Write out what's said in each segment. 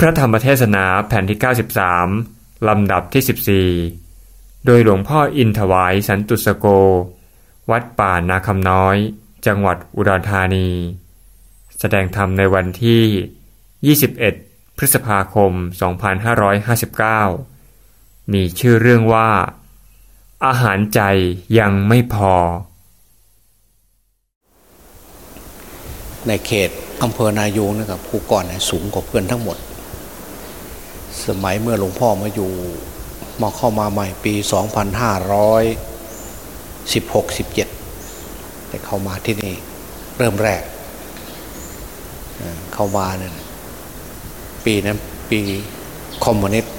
พระธรรมเทศนาแผ่นที่ 93 ลำดับที่ 14 โดยหลวงพ่ออินถวายสันตุสโก วัดป่านาคำน้อย จังหวัดอุดรธานี แสดงธรรมในวันที่ 21 พฤษภาคม 2559 มีชื่อเรื่องว่า อาหารใจยังไม่พอ ในเขตอำเภอนายูงนะครับผู้ก่อนสูงกว่าเพื่อนทั้งหมด สมัยเมื่อหลวงพ่อมาอยู่มาเข้ามาใหม่ปี 2516 17แต่เข้ามาที่นี่เริ่มแรก เข้ามาเนี่ยปีนั้นปีคอมมิวนิสต์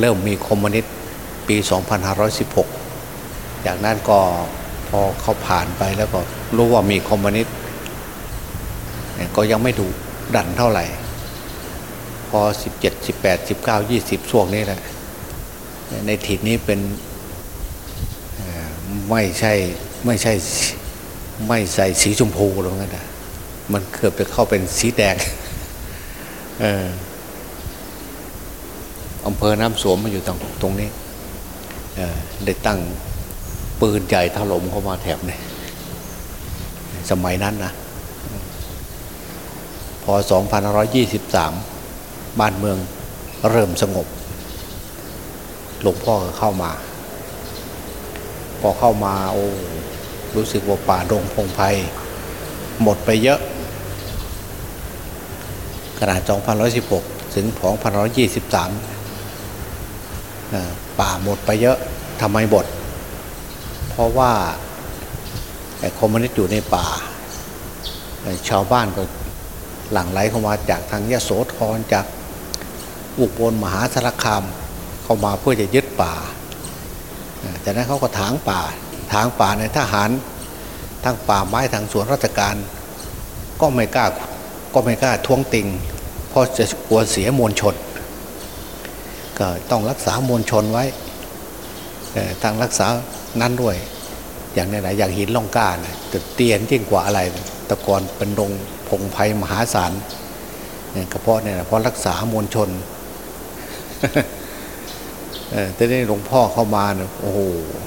เริ่มมีคอมมิวนิสต์ปี 2516 จากนั้นก็พอเขาผ่านไปแล้วก็รู้ว่ามีคอมมิวนิสต์ก็ยังไม่ดูดันเท่าไหร่ พอ17 18 19 20ช่วงนี้แหละ ในถิ่นนี้เป็นไม่ใช่ไม่ใช่ไม่ใส่สีชมพูหรอกนะมันเกือบจะเข้าเป็นสีแดงเอออำเภอน้ำสวมมาอยู่ตรงตรงนี้ได้ตั้งปืนใหญ่ถล่มเข้ามาแถบนี้สมัยนั้นนะพอ 2523 บ้านเมืองเริ่มสงบ หลวงพ่อก็เข้ามา พอเข้ามาโอ้รู้สึกว่าป่าดงพงไพรหมดไปเยอะ ขนาด2516 ถึง2523เอ่อป่าหมดไปเยอะทำไมบดเพราะว่าคอมมิวนิสต์อยู่ในป่า ชาวบ้านก็หลั่งไหลเข้ามาจากทางยะโสธรจาก อุบลมหาสารคามเข้ามาเพื่อจะยึดป่าเอ่อจากนั้นเขาก็ถางป่า ถางป่าในทหารทั้งป่าไม้ทางสวนราชการ ก็ไม่กล้าก็ไม่กล้าท้วงติงเพราะจะกลัวเสียมวลชน ก็ต้องรักษามวลชนไว้ทางรักษานั้นด้วย อย่างไหนๆอย่างหินล่องก้านะแต่เตียนยิ่งกว่าอะไรตะกอนเป็นดงพงไพ่มหาศาลเนี่ยกระเพาะเนี่ยเพราะรักษามวลชน แต่นี่หลวงพ่อเข้ามาเนี่ยโอ้โห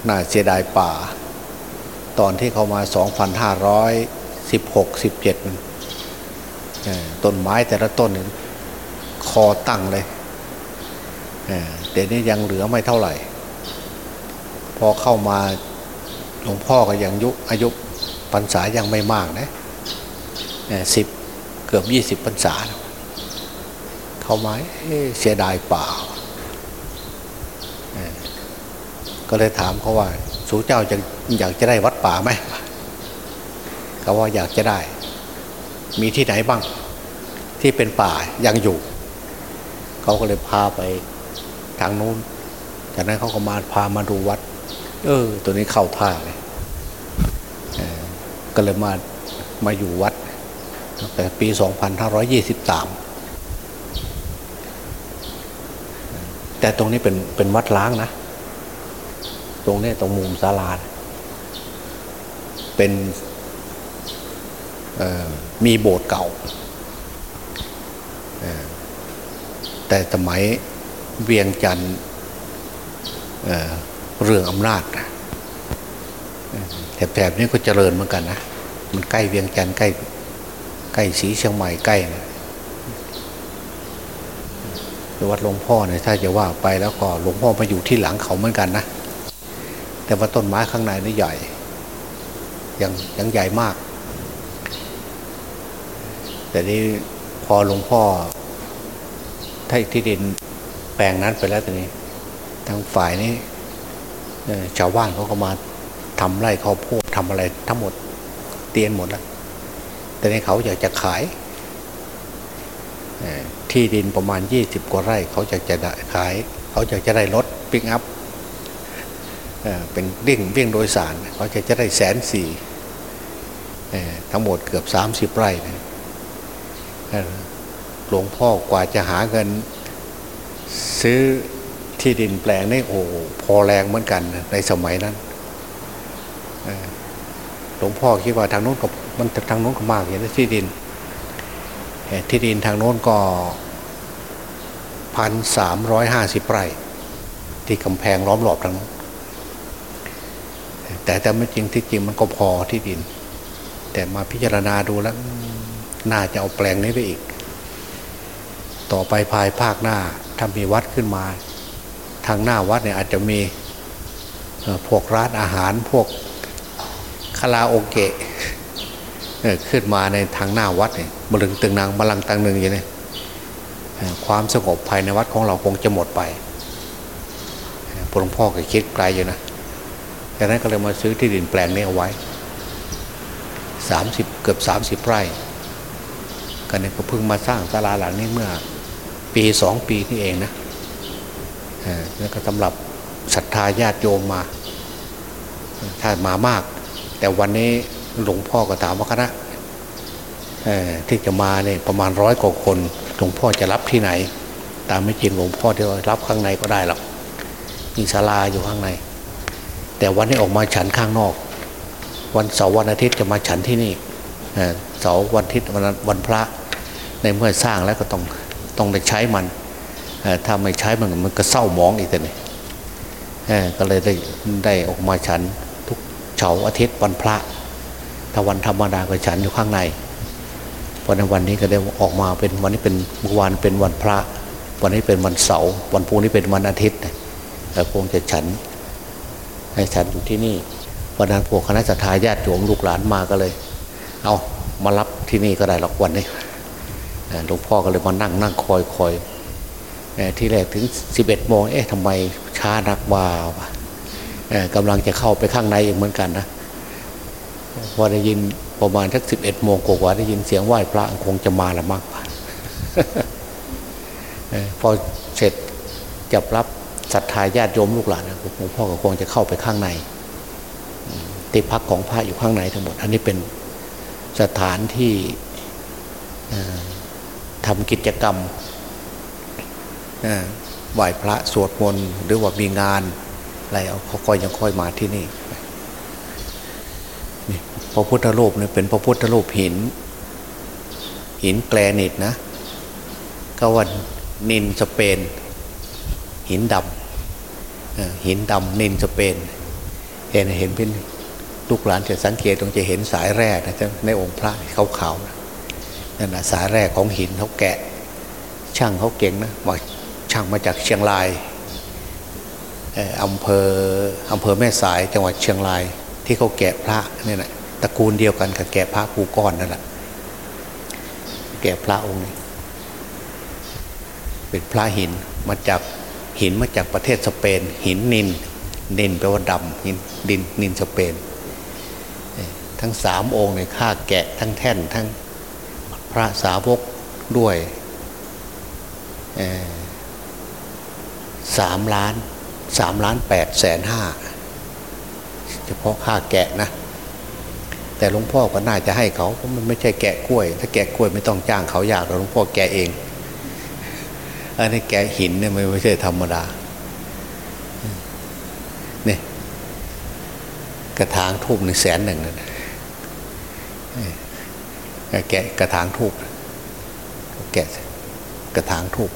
น่าเสียดายป่า ตอนที่เขามา 2,516 17ันเออต้นไม้แต่ละต้นนี่คอตั้งเลยเออเดี๋ยวนี้ยังเหลือไม่เท่าไหร่ พอเข้ามาหลวงพ่อก็ยังยุอายุพรรษายังไม่มากนะสิบเกือบยี่สิบพรรษาแล้ว เขามาเอ๊ะเสียดายเปล่า ก็เลยถามเขาว่า สูเจ้าจะอยากจะได้วัดป่าไหมเขาว่าอยากจะได้ มีที่ไหนบ้าง ที่เป็นป่ายังอยู่ เขาก็เลยพาไปทางนู้น จากนั้นเขาก็มาพามาดูวัด เออ ตัวนี้เข้าท่าเลยก็เลยมามาอยู่วัดตั้งแต่ปี 2523 แต่ตรงนี้เป็นเป็นวัดล้างนะ ตรงนี้ตรงมุมศาลานะเป็นมีโบสถ์เก่า แต่สมัยเวียงจันทร์เรื่องอำนาจนะแถบๆนี้ก็เจริญเหมือนกันนะ มันใกล้เวียงจันทร์ใกล้ใกล้สีเชียงใหม่ใกล้นะ วัดหลวงพ่อเนี่ยถ้าจะว่าไปแล้วก็หลวงพ่อมาอยู่ที่หลังเขาเหมือนกันนะ แต่ว่าต้นไม้ข้างในนี่ใหญ่ยังยังใหญ่มาก แต่นี่พอหลวงพ่อให้ที่ดินแปลงนั้นไปแล้วตอนนี้ ทางฝ่ายนี้ชาวบ้านเขาก็มาทำไร่ข้าวโพดทำอะไรทั้งหมดเตียนหมดแล้วแต่ในเขาอยากจะขายเอ ที่ดินประมาณยี่สิบกว่าไร่ เขาอยากจะได้ขาย เขาอยากจะได้รถปิกอัพเป็นวิ่งวิ่งโดยสาร เขาจะจะได้แสนสี่ทั้งหมดเกือบสามสิบไร่นะหลวงพ่อกว่าจะหาเงิน ซื้อที่ดินแปลงนี่โอ้พอแรงเหมือนกันในสมัยนั้นหลวงพ่อคิดว่าทางโน้นก็มันทางโน้นก็มากอย่างนั้นที่ดินที่ดินทางโน้นก็ พันสามร้อยห้าสิบไร่ ที่กำแพงล้อมรอบทั้ง แต่แต่ไม่จริงที่จริงมันก็พอที่ดิน แต่มาพิจารณาดูแล้ว น่าจะเอาแปลงนี้ไปอีก ต่อไปภายภาคหน้า ถ้ามีวัดขึ้นมา ทางหน้าวัดเนี่ยอาจจะมีพวกร้านอาหารพวกคาราโอเกะขึ้นมาในทางหน้าวัดเนี่ยบลึงตึงนางบาลังตังหนึ่งอย่างนี้ ความสงบภายในวัดของเราคงจะหมดไปหลวงพ่อก็คิดไกลอยู่นะดังนั้นก็เลยมาซื้อที่ดินแปลงนี้เอาไว้สามสิบเกือบสามสิบไร่กันเนี่ยก็เพิ่งมาสร้างศาลาหลังนี้เมื่อปีสองปีนี่เองนะแล้วก็สำหรับศรัทธาญาติโยมมา ถ้ามามาก แต่วันนี้หลวงพ่อก็ถามว่าคณะที่จะมาเนี่ยประมาณร้อยกว่าคน ลวงพ่อจะรับที่ไหน ตามไม่จริงหลวงพ่อที่รับข้างในก็ได้หรอกมีศาลาอยู่ข้างใน แต่วันนี้ออกมาฉันข้างนอก วันเสาร์วันอาทิตย์จะมาฉันที่นี่เสาร์วันอาทิตย์วันวันพระ ในเมื่อสร้างแล้วก็ต้องต้องได้ใช้มันถ้าไม่ใช้มันมันก็เศร้ามองอีกแต่นี่ก็เลยได้ได้ออกมาฉันทุกเสาร์อาทิตย์วันพระถ้าวันธรรมดาก็ฉันอยู่ข้างใน เพราะในวันนี้ก็ได้ออกมาเป็นวันนี้เป็นเมื่อวานเป็นวันพระ วันนี้เป็นวันเสาร์วันพุ่งนี้เป็นวันอาทิตย์แต่คงจะฉัน ให้ฉันอยู่ที่นี่วันนั้นพวกคณะสัตยาญาติโยมลูกหลานมาก็เลย เอามารับที่นี่ก็ได้หรอกวันนี้หลวงพ่อก็เลยมานั่งนั่งคอยคอยที่แรกถึงสิบเอ็ดโมงเอ๊ะทำไมช้านักว่ากำลังจะเข้าไปข้างในอีกเหมือนกันนะ พอได้ยินประมาณสักสิบเอ็ดโมงกว่าได้ยินเสียงไหว้พระคงจะมาละมากพอเสร็จจับรับศรัทธาญาติโยมลูกหลานหลวงพ่อก็คงจะเข้าไปข้างในติพักของพระอยู่ข้างในทั้งหมด อันนี้เป็นสถานที่ทำกิจกรรมไหว้พระสวดมนต์หรือว่ามีงานอะไรเอาเขาค่อยยังค่อยมาที่นี่ พระพุทธรูปเนี่ยเป็นพระพุทธรูปหิน หินแกลนิตนะก็วันนินสเปน หินดำหินดำนินสเปน เห็นเห็นเป็นลูกหลานจะสังเกตตรงจะเห็นสายแร่นะในองค์พระขาวๆนั่นนะสายแร่ของหินเขาแกะ ช่างเขาเก่งนะมาช่างมาจากเชียงรายอำเภออำเภอแม่สายจังหวัดเชียงรายที่เขาแกะพระเนี่ยนะ ตระกูลเดียวกันกับแกะพระภูก้อนนั่นแหละแกะพระองค์นี้เป็นพระหินมาจากหินมาจากประเทศสเปน หินนินนินแปลว่าดำหินดินนินสเปน ทั้งสามองค์เนี่ยฆ่าแกะทั้งแท่นทั้งพระสาวกด้วยสามล้านสามล้านแปดแสนห้าเฉพาะค่าแกะนะ แต่หลวงพ่อก็น่าจะให้เขาเพราะมันไม่ใช่แกะกล้วย ถ้าแกะกล้วยไม่ต้องจ้างเขาอยากหลวงพ่อแกะเองอันนี้แกะหินเนี่ยไม่ใช่ธรรมดาเนี่ยกระถางทูบหนึ่งแสนหนึ่งนะแกะกระถางทูบแกะกระถางทูบ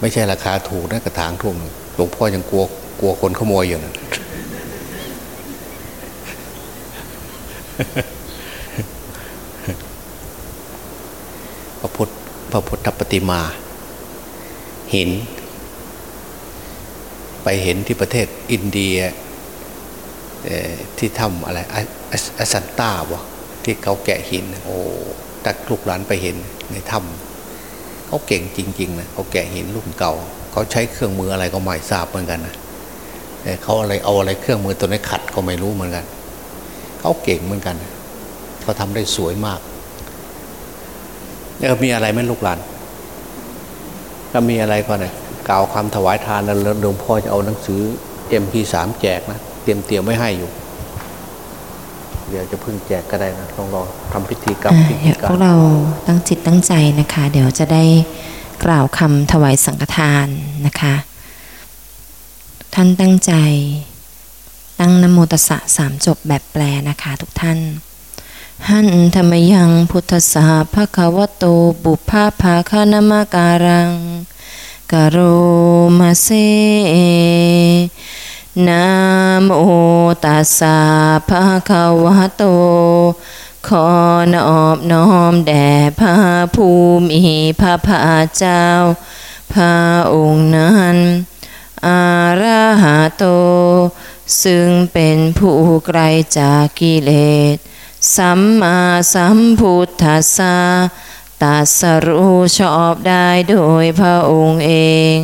ไม่ใช่ราคาถูกนะกระถางทูบหลวงพ่อยังกลัวกลัวคนขโมยอยู่นะ พระพุทธพระพุทธปฏิมา หิน ไปเห็นที่ประเทศอินเดียที่ทำอะไรอสันตาวะที่เขาแกะหิน โอ้ตักลูกหลานไปเห็นในถ้ำเขาเก่งจริง ๆนะเขาแกะหินรุ่นเก่า เขาใช้เครื่องมืออะไรก็ไม่ทราบเหมือนกันนะเขาอะไรเอาอะไรเครื่องมือตัวนี้ขัดก็ไม่รู้เหมือนกัน เขาเก่งเหมือนกันเขาทำได้สวยมากเออมีอะไรไหมลูกหลานถ้ามีอะไรก็เนี่ยกล่าวคำถวายทานแล้วหลวงพ่อจะเอาหนังสือเอ็มพีสามแจกนะเตรียมเตรียมไว้ให้อยู่ เดี๋ยวจะพึ่งแจกก็ได้นะลองรอทำพิธีกรรมพิธีการพวกเราตั้งจิตตั้งใจนะคะ เดี๋ยวจะได้กล่าวคำถวายสังฆทานนะคะ ท่านตั้งใจ ตั้งนโมตสะสามจบแบบแปลนะคะทุกท่าน หันธรรมยังพุทธสาภะคะวโตบุพพาภาคานมการังกโรมาเซนะโมตัสสะภะคะวะโต ขอนอบน้อมแด่พระภูมิพระภาเจ้า พระองค์นั้น อาราหะโต ซึ่งเป็นผู้ไกลจากกิเลส สัมมาสัมพุทธัสสะตรัสรู้ชอบได้โดยพระองค์เอง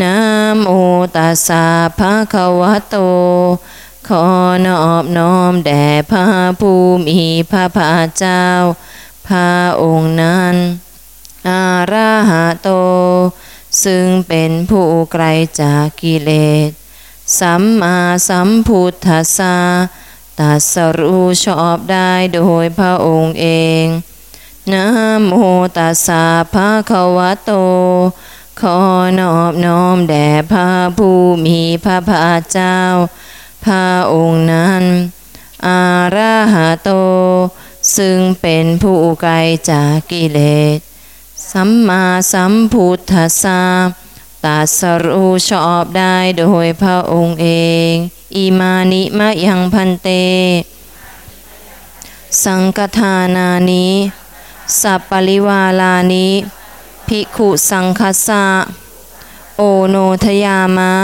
นะโมตัสสะภะคะวะโต ขอนอบน้อมแด่พระภูมิพระภาเจ้า พระองค์นั้น อาราหะโต ซึ่งเป็นผู้ไกลจากกิเลส สัมมาสัมพุทธัสสะตัสรู้ชอบได้โดยพระองค์เองนะโมตัสสะภะคะวะโต ขอนอบน้อมแด่พระผู้มีพระภาคเจ้า พระองค์นั้น อาราหะโต ซึ่งเป็นผู้ไกลจากกิเลส สัมมาสัมพุทธัสสะ ตัสรู้ชอบได้โดยพระองค์เอง อิมานิมะยังพันเต สังฆทานานิสัปปริวาลานิภิกขุสังคสะโอโนทยามะ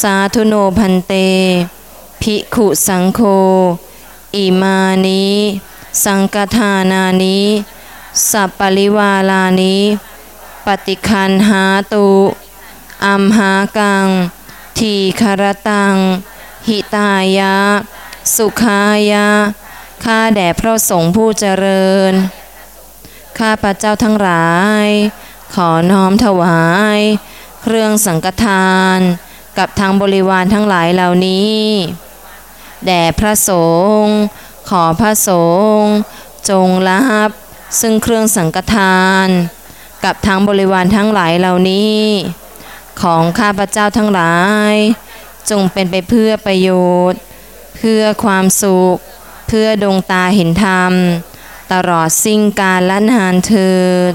สาธุโนพันเต ภิกขุสังโฆอิมานิสังฆทานานิสัปปริวาลานิ ปฏิคันหาตุอัมหากัง ทีคารตัง หิตายะ สุขายะ ข้าแด่พระสงฆ์ผู้เจริญ ข้าพระเจ้าทั้งหลาย ขอน้อมถวาย เครื่องสังฆทาน กับทางบริวารทั้งหลายเหล่านี้ แด่พระสงฆ์ขอพระสงฆ์จงรับ ซึ่งเครื่องสังฆทาน กับทางบริวารทั้งหลายเหล่านี้ ของข้าพระเจ้าทั้งหลาย จงเป็นไปเพื่อประโยชน์ เพื่อความสุข เพื่อดวงตาเห็นธรรม ตลอดสิ้นกาลและนานเถิด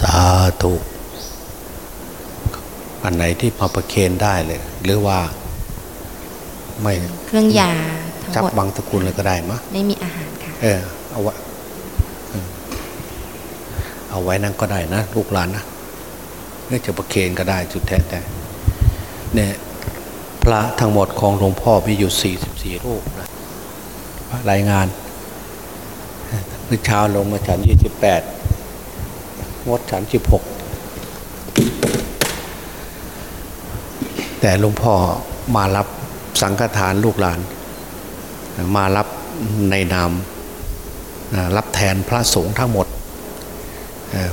สาธุอันไหนที่มาประเคนได้เลย หรือว่า ไม่เครื่องยาทั้งจับหมดบางตระกูลเลยก็ได้มะไม่มีอาหารค่ะ เออเอาไว้เออ เอาไว้นั่นก็ได้นะ ลูกหลานนะเนื่อจะประเคนก็ได้จุดแท้แต่เนี่ยพระทั้งหมดของหลวงพ่อมีอยู่สี่สิบสี่รูปนะรายงานเมื่อเช้าลงมาฉันยี่สิบแปดงดฉันสิบหกแต่หลวงพ่อมารับสังฆทานลูกหลาน มารับในนามรับแทนพระสงฆ์ทั้งหมด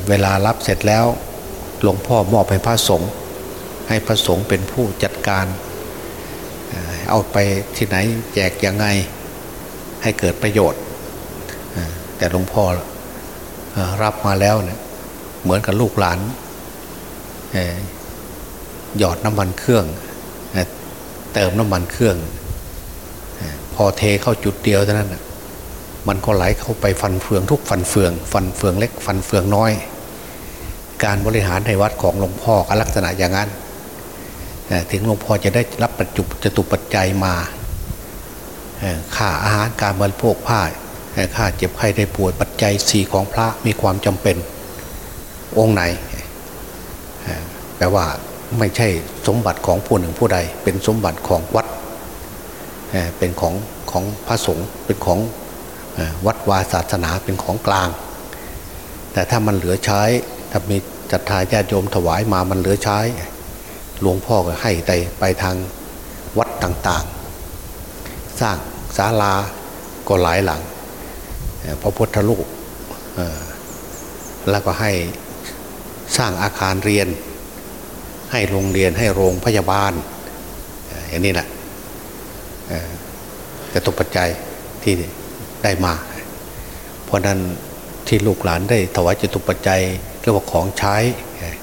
เวลารับเสร็จแล้วหลวงพ่อมอบให้พระสงฆ์ให้พระสงฆ์เป็นผู้จัดการ เอาไปที่ไหนแจกยังไงให้เกิดประโยชน์ แต่หลวงพ่อรับมาแล้วเนี่ยเหมือนกับลูกหลานหยอดน้ำมันเครื่องเติมน้ำมันเครื่อง พอเทเข้าจุดเดียวเท่านั้นนะ มันก็ไหลเข้าไปฟันเฟืองทุกฟันเฟือง ฟันเฟืองเล็กฟันเฟืองน้อย การบริหารในวัดของหลวงพ่อก็ลักษณะอย่างนั้นถึงหลวงพ่อจะได้รับปัจจุจตุปัจจัยมาค่าอาหารการบริโภคผ้าค่าเจ็บไข้ได้ป่วยปัจจัยสี่ของพระมีความจำเป็นองค์ไหนแปลว่าไม่ใช่สมบัติของผู้หนึ่งผู้ใด เป็นสมบัติของวัดเป็นของของพระสงฆ์เป็นของ วัดวาศาสนาเป็นของกลาง แต่ถ้ามันเหลือใช้ถ้ามีจัดทายญาติโยมถวายมามันเหลือใช้ หลวงพ่อก็ให้ไปไปทางวัดต่างๆ สร้างศาลาก็หลายหลังพระพุทธรูปแล้วก็ให้สร้างอาคารเรียน ให้โรงเรียนให้โรงพยาบาลอย่างนี้แหละจตุปัจจัยที่ ได้มา เพราะนั้นที่ลูกหลานได้ถวายจตุปัจจัยเรียกว่าของใช้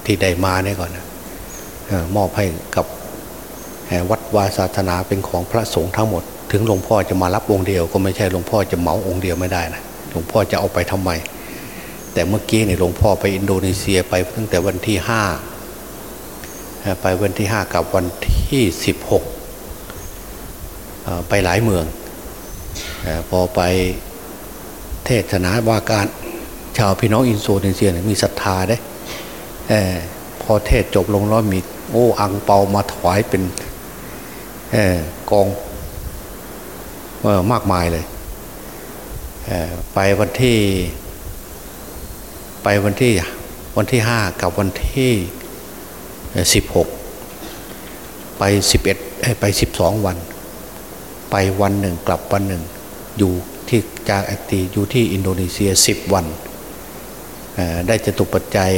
ที่ได้มาเนี่ยก่อนนะมอบให้กับวัดวาศาสนาเป็นของพระสงฆ์ทั้งหมด ถึงหลวงพ่อจะมารับองค์เดียว ก็ไม่ใช่หลวงพ่อจะเหมาองค์เดียวไม่ได้นะหลวงพ่อจะเอาไปทำไม แต่เมื่อกี้เนี่ยหลวงพ่อไปอินโดนีเซียไปตั้งแต่วันที่ห้าไปวันที่ห้ากับวันที่สิบหกไปหลายเมือง พอไปเทศนาว่าการชาวพี่น้องอินโดนีเซียมีศรัทธาได้พอเทศจบลงแล้วมีโอ้อังเปามาถวายเป็นกองมากมายเลยไปวันที่ไปวันที่วันที่ห้ากับวันที่สิบหกไปสิบเอ็ดไปสิบสองวัน ไปวันหนึ่งกลับวันหนึ่ง อยู่ที่จากแอคตีอยู่ที่อินโดนีเซียสิบวัน ได้จตุปัจจัย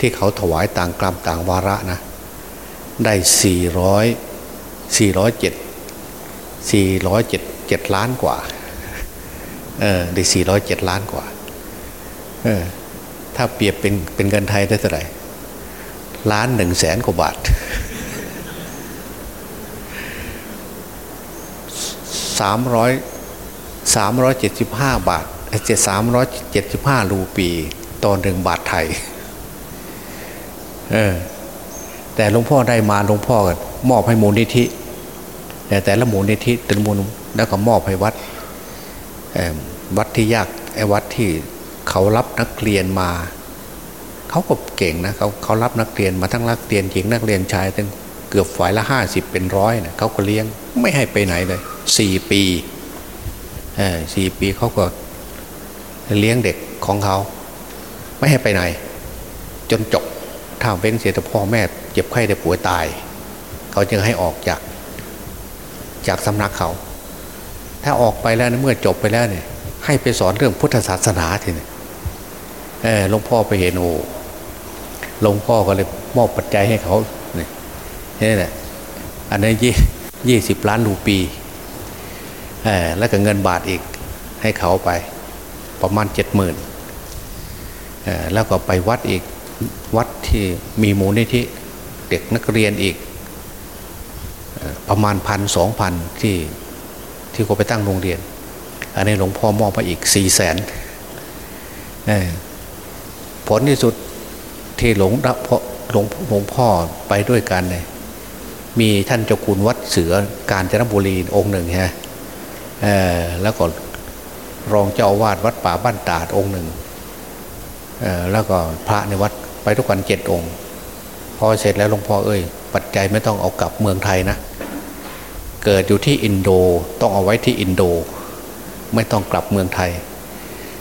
ที่เขาถวายต่างกลัมต่างวาระนะ ได้สี่ร้อยสี่ร้อยเจ็ดสี่ร้อยเจ็ดเจ็ดล้านกว่า เออ ได้สี่ร้อยเจ็ดล้านกว่า เออ ถ้าเปรียบเป็นเป็นเงินไทยได้เท่าไหร่ ล้านหนึ่งแสนกว่าบาทสามร้อย สามร้อยเจ็ดสิบห้าบาทเจ็ดสามร้อยเจ็ดสิบห้ารูปีต่อหนึ่งบาทไทย เออ แต่หลวงพ่อได้มาหลวงพ่อก็มอบให้มูลนิธิแต่แต่ละมูลนิธิแต่ละมูลแล้วก็มอบให้วัดวัดที่ยากไอ้วัดที่เขารับนักเรียนมาเขาก็เก่งนะเขาเขารับนักเรียนมาทั้งนักเรียนหญิงนักเรียนชายตั้งเกือบฝ่ายละห้าสิบเป็นร้อยนะเขาก็เลี้ยงไม่ให้ไปไหนเลยสี่ปี สี่ปีเขาก็เลี้ยงเด็กของเขา ไม่ให้ไปไหน จนจบถ้าเว้นเสียแต่พ่อแม่เจ็บไข้ได้ป่วยตาย เขาจึงให้ออกจาก จากสำนักเขา ถ้าออกไปแล้วเมื่อจบไปแล้วเนี่ย ให้ไปสอนเรื่องพุทธศาสนาทีนี้หลวงพ่อไปเห็นโอ้หลวงพ่อก็เลยมอบปัจจัยให้เขาเนี่ยนี่แหละอันนี้ยี่ยี่สิบล้านรูปี แล้วก็เงินบาทอีกให้เขาไปประมาณเจ็ดหมื่นแล้วก็ไปวัดอีกวัดที่มีมูลนิธิเด็กนักเรียนอีก ประมาณพันสองพันที่ที่เขาไปตั้งโรงเรียน อันนี้หลวงพ่อมอบไปอีกสี่แสนผลที่สุดที่หลวงพ่อหลวงหลวงพ่อไปด้วยกันเนี่ยมีท่านเจ้าคุณวัดเสือการจนบุรีองค์หนึ่งฮะ แล้วก็รองเจ้าวาดวัดป่าบ้านตาดองค์หนึ่งแล้วก็พระในวัดไปทุกวันเจ็ดองค์พอเสร็จแล้วหลวงพ่อเอ้ยปัจจัยไม่ต้องเอากลับเมืองไทยนะ เกิดอยู่ที่อินโดต้องเอาไว้ที่อินโด ไม่ต้องกลับเมืองไทย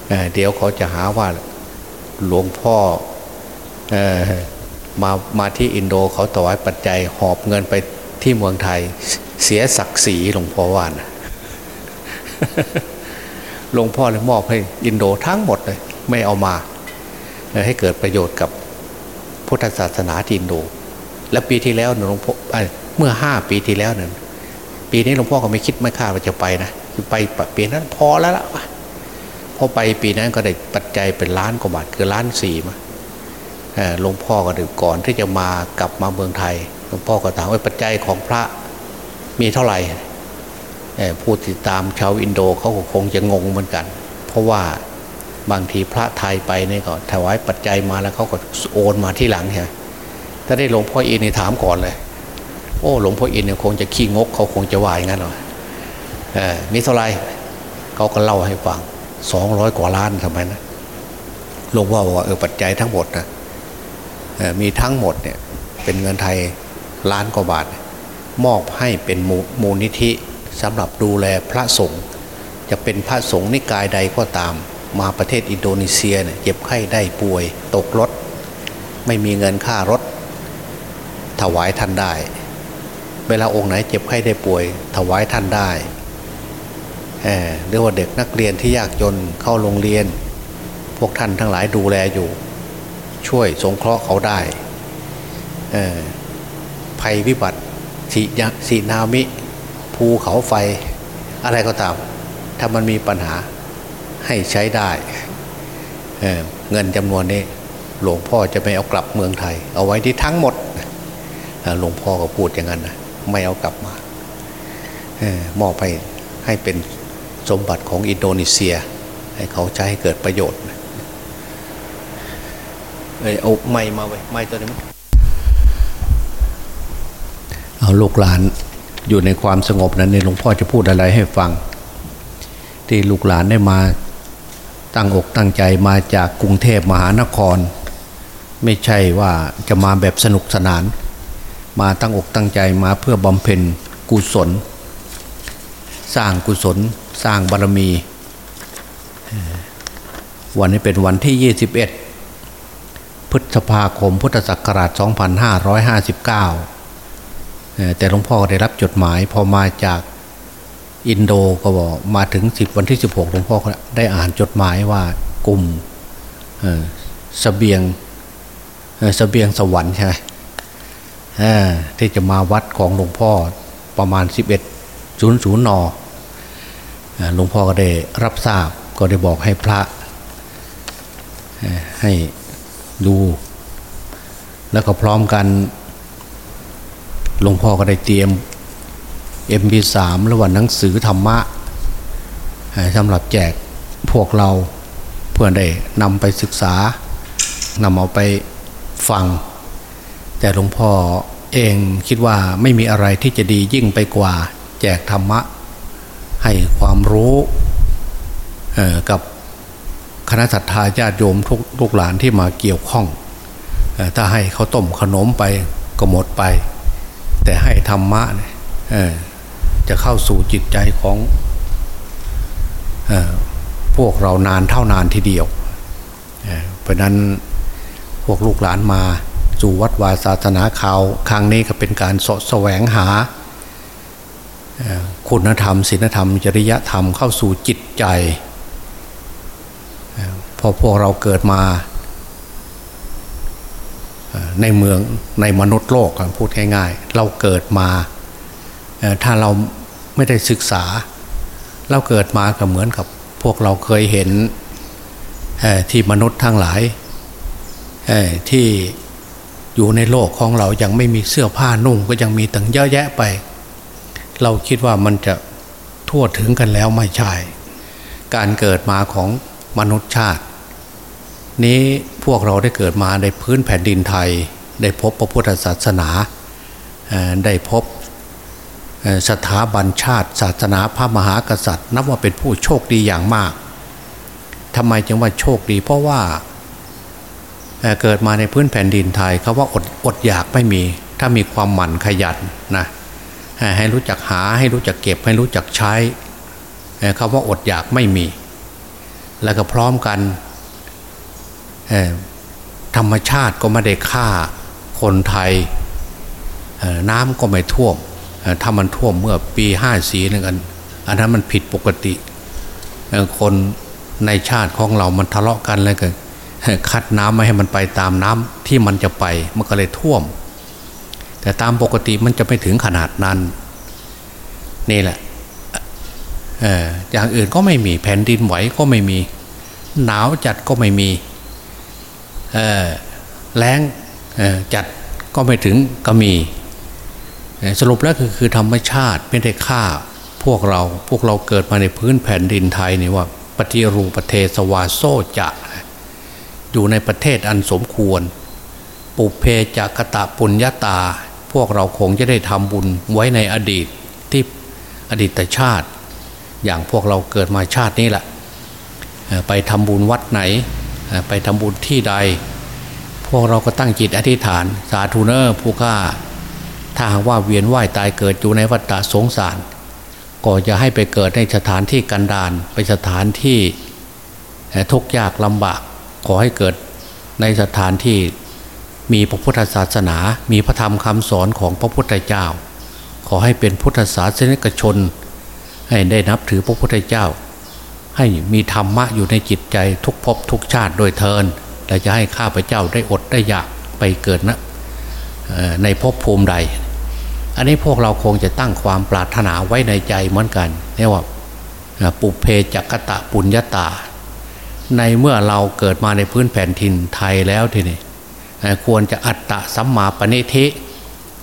เเดี๋ยวเขาจะหาว่าหลวงพ่ออมามาที่อินโดเขาต่อไว้ปัจจัยหอบเงินไปที่เมืองไทย เสียศักดิ์ศรีหลวงพ่อว่าน หลวงพ่อเลยมอบให้อินโดทั้งหมดเลย ไม่เอามาให้เกิดประโยชน์กับพุทธศาสนาจีนโด และปีที่แล้วหลวงพ่อเมื่อห้าปีที่แล้วเนั่นปีนี้หลวงพ่อก็ไม่คิดไม่คาดว่าจะไปนะไปปีนั้นพอแล้วล่ะพอไปปีนั้นก็ได้ปัจจัยเป็นล้านกว่าบาทคือล้านสี่มาหลวงพ่อก็เดี๋ยวก่อนที่จะมากลับมาเมืองไทยหลวงพ่อก็ถามว่าปัจจัยของพระมีเท่าไหร่ ผู้ติดตามชาวอินโดเขาคงจะงงเหมือนกัน เพราะว่าบางทีพระไทยไปเนี่ยก็ถวายปัจจัยมาแล้วเขาก็โอนมาที่หลังใช่ถ้าได้หลวงพ่ออินนี่ถามก่อนเลย โอ้หลวงพ่ออินเนี่ยคงจะขี้งกเขาคงจะวายงั้นหรอเออมีเท่าไรเขาก็เล่าให้ฟังสองร้อยกว่าล้านทำไมนะหลวงพ่อบอกว่าเออปัจจัยทั้งหมดนะมีทั้งหมดเนี่ยเป็นเงินไทยล้านกว่าบาท มอบให้เป็นมูลนิธิ สำหรับดูแลพระสงฆ์จะเป็นพระสงฆ์นิกายใดก็ตาม มาประเทศอินโดนีเซียเนี่ยเจ็บไข้ได้ป่วยตกรถ ไม่มีเงินค่ารถ ถวายท่านได้ เวลาองค์ไหนเจ็บไข้ได้ป่วย ถวายท่านได้เรียกว่าเด็กนักเรียนที่ยากจนเข้าโรงเรียน พวกท่านทั้งหลายดูแลอยู่ ช่วยสงเคราะห์เขาได้ภัยวิบัติสีนามิ ภูเขาไฟอะไรก็ตาม ถ้ามันมีปัญหาให้ใช้ได้เเงินจำนวนนี้ หลวงพ่อจะไม่เอากลับเมืองไทย เอาไว้ที่ทั้งหมดหลวงพ่อก็พูดอย่างนั้นนะไม่เอากลับมามอบให้ให้เป็นสมบัติของอินโดนีเซีย ให้เขาใช้ให้เกิดประโยชน์เออเอาไม้มาไว้ไม้ตัวนี้เอาลูกหลาน อยู่ในความสงบนั้นในหลวงพ่อจะพูดอะไรให้ฟัง ที่ลูกหลานได้มาตั้งอกตั้งใจมาจากกรุงเทพมหานคร ไม่ใช่ว่าจะมาแบบสนุกสนาน มาตั้งอกตั้งใจมาเพื่อบำเพ็ญกุศล สร้างกุศลสร้างบารมี วันนี้เป็นวันที่ 21 พฤษภาคมพุทธศักราช 2559 แต่หลวงพ่อได้รับจดหมายพอมาจากอินโดก็บอกมาถึงสิบวันที่ 16หลวงพ่อได้อ่านจดหมายว่ากลุ่มสเสบียงสเสบียงสวรรค์ใช่ไหมที่จะมาวัดของหลวงพ่อประมาณ 11ศูนย์ศูนย์นหลวงพ่อก็ได้รับทราบก็ได้บอกให้พระให้ดู แล้วก็พร้อมกัน หลวงพ่อก็ได้เตรียม MP3 ระหว่างหนังสือธรรมะสำหรับแจกพวกเราเพื่อได้นำไปศึกษานำเอาไปฟัง แต่หลวงพ่อเองคิดว่าไม่มีอะไรที่จะดียิ่งไปกว่า แจกธรรมะ ให้ความรู้กับคณะสัตยาญาติโยมทุกลูกหลานที่มาเกี่ยวข้อง ถ้าให้เขาต้มขนมไปก็หมดไป แต่ให้ธรรมะเนี่ยจะเข้าสู่จิตใจของอพวกเรานานเท่านานทีเดียวเเพราะนั้นพวกลูกหลานมาสู่วัดวาศาสนาขาวครั้งนี้ก็เป็นการสะแสวงหาคุณธรรมศีลธรรม จริยธรรมเข้าสู่จิตใจพอพวกเราเกิดมา ในเมืองในมนุษย์โลกพูดง่ายๆเราเกิดมาถ้าเราไม่ได้ศึกษา เราเกิดมาก็เหมือนกับพวกเราเคยเห็นที่มนุษย์ทั้งหลายที่อยู่ในโลกของเรายังไม่มีเสื้อผ้านุ่งก็ยังมีตั้งเยอะแยะไป เราคิดว่ามันจะทั่วถึงกันแล้วไม่ใช่ การเกิดมาของมนุษย์ชาติ นี้พวกเราได้เกิดมาในพื้นแผ่นดินไทย ได้พบพระพุทธศาสนาได้พบสถาบันชาติ ศาสนาพระมหากษัตริย์ นับว่าเป็นผู้โชคดีอย่างมากทำไมจึงว่าโชคดี เพราะว่าเกิดมาในพื้นแผ่นดินไทยเขาว่าอดอดอยากไม่มี ถ้ามีความหมั่นขยันนะให้รู้จักหาให้รู้จักเก็บให้รู้จักใช้คำว่าอดอยากไม่มี แล้วก็พร้อมกัน ธรรมชาติก็ไม่ได้ฆ่าคนไทยน้ำก็ไม่ท่วมถ้ามันท่วมเมื่อปีห้าสีนึงอันอันนั้นมันผิดปกติ คนในชาติของเรามันทะเลาะกันเลยกันคัดน้ำไม่ให้มันไปตามน้ำที่มันจะไปมันก็เลยท่วม แต่ตามปกติมันจะไม่ถึงขนาดนั้น นี่แหละอย่างอื่นก็ไม่มีแผ่นดินไหวก็ไม่มี หนาวจัดก็ไม่มี แรงจัดก็ไม่ถึงก็มี สรุปแล้วคือคือธรรมชาติไม่ได้ฆ่าพวกเราพวกเราเกิดมาในพื้นแผ่นดินไทยนี่ว่าปฏิรูปเทสวาโซจะ อยู่ในประเทศอันสมควร ปุเพจักตะปุญญาตา พวกเราคงจะได้ทำบุญไว้ในอดีตที่อดีตชาติ อย่างพวกเราเกิดมาชาตินี้แหละไปทำบุญวัดไหน ไปทำบุญที่ใด พวกเราก็ตั้งจิตอธิษฐาน สาธุเนอร์ผู้ข้าถ้าหากว่าเวียนว่ายตายเกิดอยู่ในวัฏฏสงสาร ก็จะให้ไปเกิดในสถานที่กันดารไปสถานที่ทุกข์ยากลำบาก ขอให้เกิดในสถานที่มีพระพุทธศาสนา มีพระธรรมคำสอนของพระพุทธเจ้า ขอให้เป็นพุทธศาสนิกชน ให้ได้นับถือพระพุทธเจ้า ให้มีธรรมะอยู่ในจิตใจทุกภพทุกชาติโดยเทินและจะให้ข้าพเจ้าได้อดได้อยากไปเกิดนะในภพภูมิใด อันนี้พวกเราคงจะตั้งความปรารถนาไว้ในใจเหมือนกันเรียกว่าปุเพจักตะปุญญาตา ในเมื่อเราเกิดมาในพื้นแผ่นทินไทยแล้วทีนี้ควรจะอัตตะสัมมาปณิทิ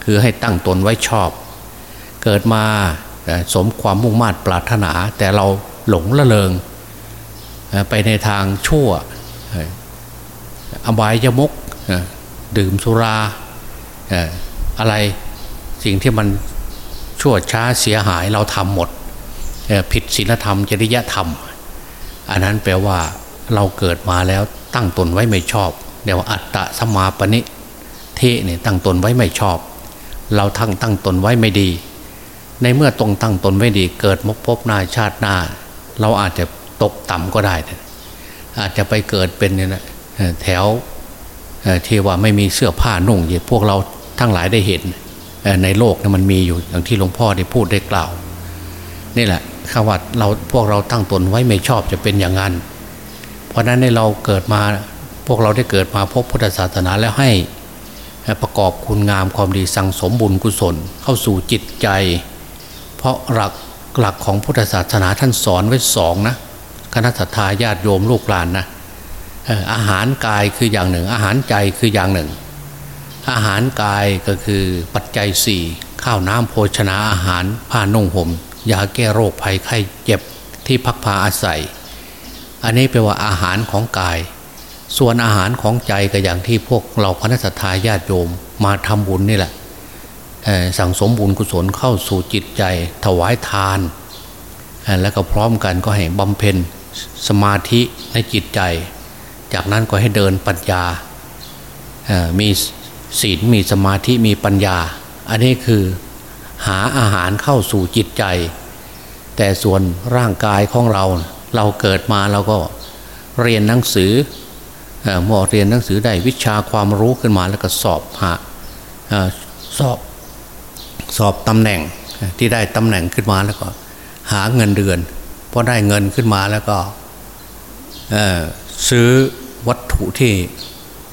คือให้ตั้งตนไว้ชอบ เกิดมาสมความมุ่งมา่ปรารถนาแต่เรา หลงละเลงไปในทางชั่วอบายยมุกดื่มสุราอะไรสิ่งที่มันชั่วช้าเสียหายเราทำหมดผิดศีลธรรมจริยธรรม อันนั้นแปลว่าเราเกิดมาแล้วตั้งตนไว้ไม่ชอบเดี๋ยวอัตตะสมาปณิเทเนี่ยตั้งตนไว้ไม่ชอบ เราทั้งตั้งตนไว้ไม่ดี ในเมื่อตรงตั้งตนไว้ดี เกิดมกพบหน้าชาติหน้า เราอาจจะตกต่ำก็ได้ อาจจะไปเกิดเป็นเนี่ยนะแถวที่ว่าไม่มีเสื้อผ้านุ่งอย่างพวกเราทั้งหลายได้เห็นในโลกนะมันมีอยู่อย่างที่หลวงพ่อได้พูดได้กล่าว นี่แหละคำว่าเราพวกเราตั้งตนไว้ไม่ชอบจะเป็นอย่างนั้น เพราะนั้นในเราเกิดมาพวกเราได้เกิดมาพบพุทธศาสนาแล้วให้ประกอบคุณงามความดีสั่งสมบุญกุศลเข้าสู่จิตใจ เพราะหลัก หลักของพุทธศาสนาท่านสอนไว้สองนะคณะทาญาติโยมลูกหลานนะอาหารกายคืออย่างหนึ่ง อาหารใจคืออย่างหนึ่ง อาหารกายก็คือปัจจัยสี่ข้าวน้ำโภชนาอาหารผ้านุ่งห่มยาแก้โรคภัยไข้เจ็บที่พักพาอาศัย อันนี้แปลว่าอาหารของกาย ส่วนอาหารของใจก็อย่างที่พวกเราคณะทาญาติโยมมาทำบุญนี่แหละ สั่งสมบุญกุศลเข้าสู่จิตใจ ถวายทาน แล้วก็พร้อมกันก็ให้บำเพ็ญสมาธิในจิตใจ จากนั้นก็ให้เดินปัญญา มีศีลมีสมาธิมีปัญญา อันนี้คือหาอาหารเข้าสู่จิตใจ แต่ส่วนร่างกายของเรา เราเกิดมาเราก็เรียนหนังสือเมื่อเรียนหนังสือได้วิชาความรู้ขึ้นมาแล้วก็สอบหาสอบ สอบตำแหน่งที่ได้ตำแหน่งขึ้นมาแล้วก็ หาเงินเดือนพอได้เงินขึ้นมาแล้วก็ซื้อวัตถุที่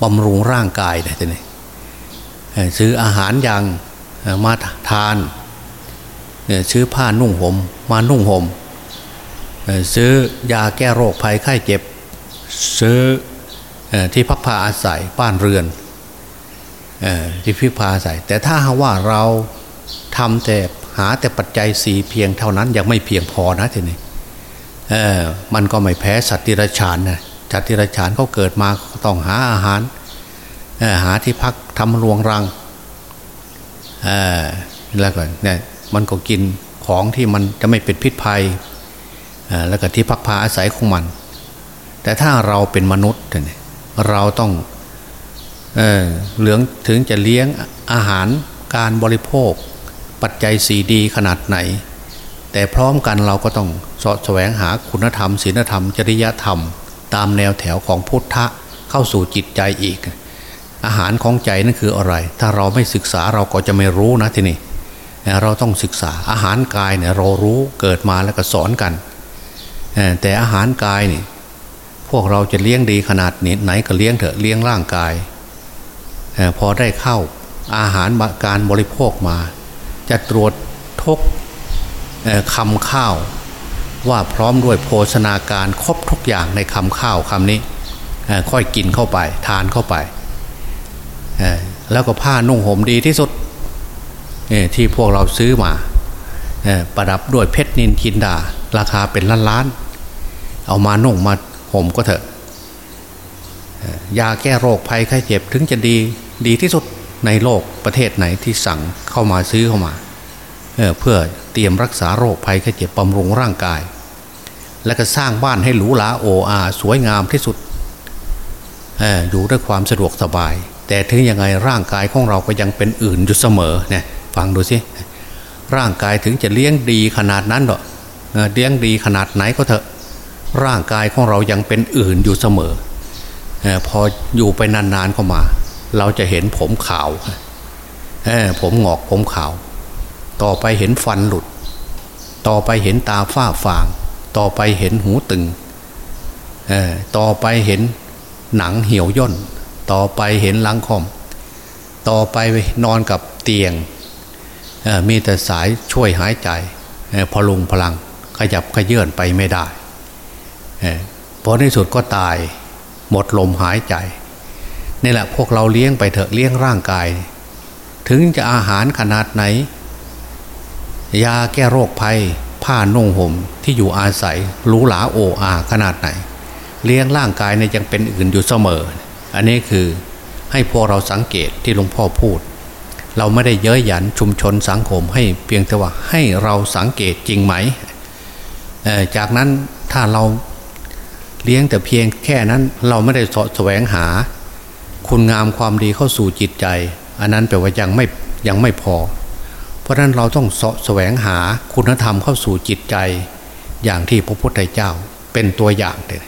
บำรุงร่างกายได้ไหมซื้ออาหารอย่างมาทานซื้อผ้านุ่งหม่มมานุ่งหม่มซื้อยาแก้โรคภัยไข้เจ็บ ซื้อที่พักผ้าอาศัยบ้านเรือนที่พิพาอาศัยแต่ถ้าว่าเรา ทำแต่หาแต่ปัจจัยสีเพียงเท่านั้นยังไม่เพียงพอนะทีนี้มันก็ไม่แพ้สัตว์ดิรัจฉานนะจัดทิรฉานเขาเกิดมาต้องหาอาหารหาที่พักทำรวงรังแล้วก็เนี่ยมันก็กินของที่มันจะไม่เป็นพิษภัยแล้วก็ที่พักพาอาศัยของมัน แต่ถ้าเราเป็นมนุษย์เนี่ยเราต้องเเหลืองถึงจะเลี้ยงอาหารการบริโภค ปัจจัยสีดีขนาดไหน แต่พร้อมกันเราก็ต้องสะแสวงหาคุณธรรมศีลธรรม จริยธรรม ตามแนวแถวของพุทธะเข้าสู่จิตใจอีก อาหารของใจนั่นคืออะไร ถ้าเราไม่ศึกษาเราก็จะไม่รู้นะทีนี้เราต้องศึกษาอาหารกายเนี่ยเรารู้เกิดมาแล้วก็สอนกัน แต่อาหารกายนี่พวกเราจะเลี้ยงดีขนาดนี้ไหนก็เลี้ยงเถอะเลี้ยงร่างกาย พอได้เข้าอาหารการบริโภคมา จะตรวจทกคำข้าว ว่าพร้อมด้วยโภชนาการครบทุกอย่างในคำข้าวคำนี้ค่อยกินเข้าไปทานเข้าไป แล้วก็ผ้านุ่งห่มดีที่สุดที่พวกเราซื้อมาประดับด้วยเพชรนินกินดา ราคาเป็นล้านล้าน เอามานุ่งมาห่มก็เถอะยาแก้โรคภัยไข้เจ็บถึงจะดีดีที่สุด ในโลกประเทศไหนที่สั่งเข้ามาซื้อเข้ามาเเพื่อเตรียมรักษาโรคภัยไข้เจ็บบำรุงร่างกาย แล้วก็สร้างบ้านให้หรูหราโออาสวยงามที่สุดอยู่ด้วยความสะดวกสบาย แต่ถึงยังไงร่างกายของเราก็ยังเป็นอื่นอยู่เสมอเนี่ยฟังดูสิร่างกายถึงจะเลี้ยงดีขนาดนั้นหรอเลี้ยงดีขนาดไหนก็เถอะ ร่างกายของเรายังเป็นอื่นอยู่เสมอพออยู่ไปนานๆเข้ามา เราจะเห็นผมขาวผมหงอกผมขาว ต่อไปเห็นฟันหลุด ต่อไปเห็นตาฝ้าฟาง ต่อไปเห็นหูตึงต่อไปเห็นหนังเหี่ยวย่น ต่อไปเห็นลังคอม ต่อไปนอนกับเตียงมีแต่สายช่วยหายใจพลุงพลังขยับขยื่นไปไม่ได้พอในสุดก็ตาย หมดลมหายใจ นี่แหละพวกเราเลี้ยงไปเถอะเลี้ยงร่างกาย ถึงจะอาหารขนาดไหน ยาแก้โรคภัย ผ้านุ่งห่มที่อยู่อาศัยหรูหราโออาขนาดไหน เลี้ยงร่างกายเนี่ยยังเป็นอื่นอยู่เสมอ อันนี้คือให้พวกเราสังเกตที่หลวงพ่อพูด เราไม่ได้เย้ยหยันชุมชนสังคมให้เพียงแต่ว่าให้เราสังเกตจริงไหม จากนั้นถ้าเราเลี้ยงแต่เพียงแค่นั้นเราไม่ได้สแสวงหา คุณงามความดีเข้าสู่จิตใจ อันนั้นแปลว่ายังไม่ยังไม่พอ เพราะนั้นเราต้องสแสวงหาคุณธรรมเข้าสู่จิตใจ อย่างที่พระพุทธเจ้าเป็นตัวอย่างเลย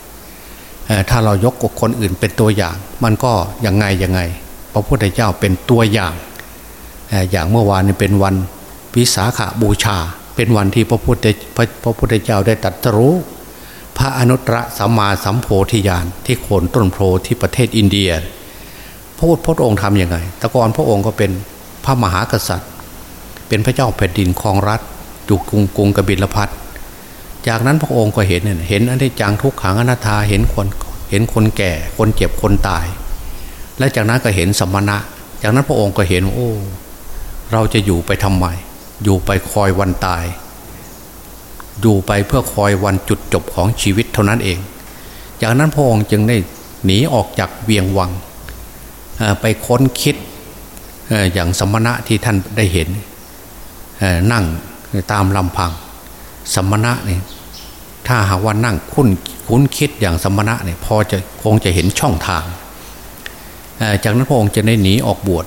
ถ้าเรายกคนอื่นเป็นตัวอย่าง มันก็ยังไงยังไง พระพุทธเจ้าเป็นตัวอย่าง อย่างเมื่อวานนี้เป็นวันวิสาขาบูชา เป็นวันที่พระพุทธพระพุทธเจ้าได้ตรัสรู้ พระอนุตตรสัมมาสัมโพธิญาณที่โคนต้นโพที่ประเทศอินเดีย พระพุทธพระองค์ทำยังไงแต่ก่อนพระองค์ก็เป็นพระมหากษัตริย์ เป็นพระเจ้าแผ่นดินครองรัฐอยู่กรุงกรุงกบิลพัทจากนั้นพระองค์ก็เห็นเห็นอันที่จังทุกขังอนัตตาเห็นคนเห็นคนแก่คนเจ็บคนตาย และจากนั้นก็เห็นสมณะ จากนั้นพระองค์ก็เห็นโอ้ เราจะอยู่ไปทำไม อยู่ไปคอยวันตาย อยู่ไปเพื่อคอยวันจุดจบของชีวิตเท่านั้นเอง จากนั้นพระองค์จึงได้หนีออกจากเวียงวัง ไปค้นคิดอย่างสมณะที่ท่านได้เห็นนั่งตามลำพัง สมณะนี่ถ้าหากว่านั่งคุ้นคุ้นคิดอย่างสมณะเนี่ยพอจะคงจะเห็นช่องทาง จากนั้นพระองค์จะได้หนีออกบวช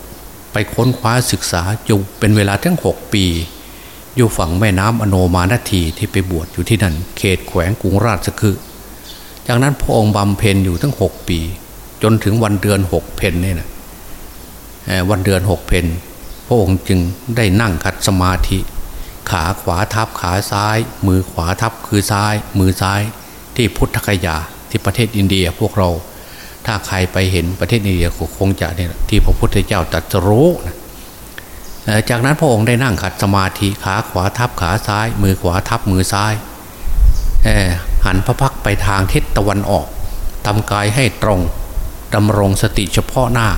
ไปค้นคว้าศึกษาอยู่เป็นเวลาทั้งหกปี อยู่ฝั่งแม่น้ำอโนมานาทีที่ไปบวชอยู่ที่นั่น เขตแขวงกรุงราชสคือ จากนั้นพระองค์บำเพ็ญอยู่ทั้งหกปี จนถึงวันเดือนหกเพนเนี่ยนะวันเดือนหกเพนพระองค์จึงได้นั่งคัดสมาธิ ขาขวาทับขาซ้าย มือขวาทับคือซ้าย มือซ้ายที่พุทธคยาที่ประเทศอินเดียพวกเรา ถ้าใครไปเห็นประเทศอินเดียคงจะเนี่ยที่พระพุทธเจ้าตรัสรู้นะจากนั้นพระองค์ได้นั่งขัดสมาธิขาขวาทับขาซ้าย มือขวาทับมือซ้ายหันพระพักไปทางทิศตะวันออกทำกายให้ตรง ดำรงสติเฉพาะหน้า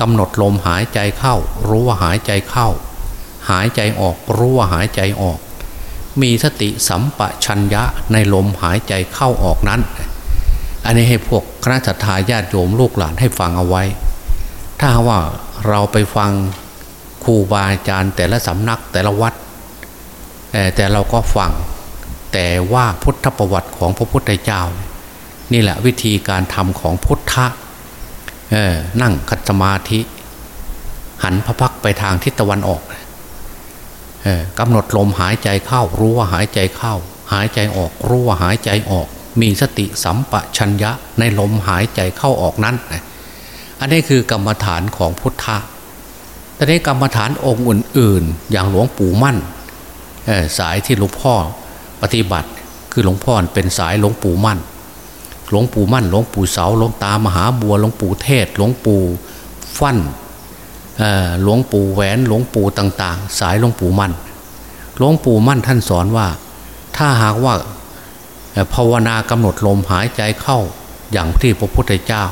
กำหนดลมหายใจเข้า รู้ว่าหายใจเข้า หายใจออกรู้ว่าหายใจออก มีสติสัมปชัญญะในลมหายใจเข้าออกนั้น อันนี้ให้พวกคณะทาญาติโยมลูกหลานให้ฟังเอาไว้ ถ้าว่าเราไปฟังครูบาอาจารย์แต่ละสำนักแต่ละวัด แต่เราก็ฟังแต่ว่าพุทธประวัติของพระพุทธเจ้า นี่แหละวิธีการทำของพุทธะ นั่งคัตสมาธิ หันพระพักไปทางทิศตะวันออกกำหนดลมหายใจเข้า รู้ว่าหายใจเข้า หายใจออก รู้ว่าหายใจออก มีสติสัมปชัญญะในลมหายใจเข้าออกนั้น อันนี้คือกรรมฐานของพุทธะแต่ในกรรมฐานองค์อื่น ๆ อย่างหลวงปู่มั่นสายที่หลวงพ่อปฏิบัติ คือหลวงพ่อเป็นสายหลวงปู่มั่น หลวงปู่มั่น หลวงปู่เสาหลวงตามหาบัวหลวงปู่เทศ หลวงปู่ฟั่นหลวงปู่แหวนหลวงปู่ต่าง ๆ สายหลวงปู่มั่น หลวงปู่มั่นท่านสอนว่า ถ้าหากว่าภาวนากำหนดลมหายใจเข้าอย่างที่พระพุทธเจ้า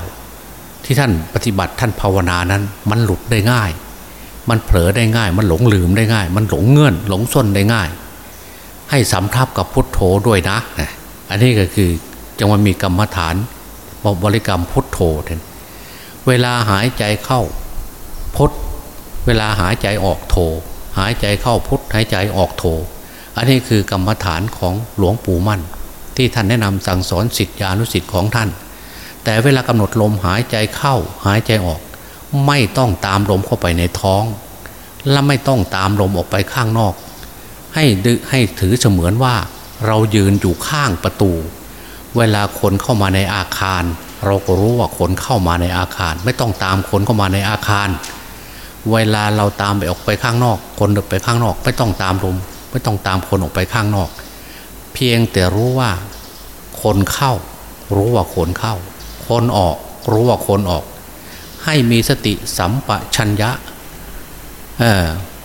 ที่ท่านปฏิบัติท่านภาวนานั้น มันหลุดได้ง่าย มันเผลอได้ง่าย มันหลงลืมได้ง่าย มันหลงเงื่อน หลงส้นได้ง่าย ให้สำทับกับพุทโธด้วยนะ อันนี้ก็คือ จังว่ามีกรรมฐานบริกรรมพุทโธเเวลาหายใจเข้าพุทเวลาหายใจออกโทหายใจเข้าพุทหายใจออกโทอันนี้คือกรรมฐานของหลวงปู่มั่น ที่ท่านแนะนำสั่งสอนสิทธิอนุสิทธิ์ของท่าน แต่เวลากำหนดลมหายใจเข้าหายใจออก ไม่ต้องตามลมเข้าไปในท้อง และไม่ต้องตามลมออกไปข้างนอก ให้ดึให้ถือเสมือนว่าเรายืนอยู่ข้างประตู เวลาคนเข้ามาในอาคาร เราก็รู้ว่าคนเข้ามาในอาคาร ไม่ต้องตามคนเข้ามาในอาคาร เวลาเราตามไปออกไปข้างนอก คนออกไปข้างนอก ไม่ต้องตามลมไม่ต้องตามคนออกไปข้างนอก เพียงแต่รู้ว่า คนเข้า รู้ว่าคนเข้า คนออก รู้ว่าคนออก ให้มีสติสัมปชัญญะ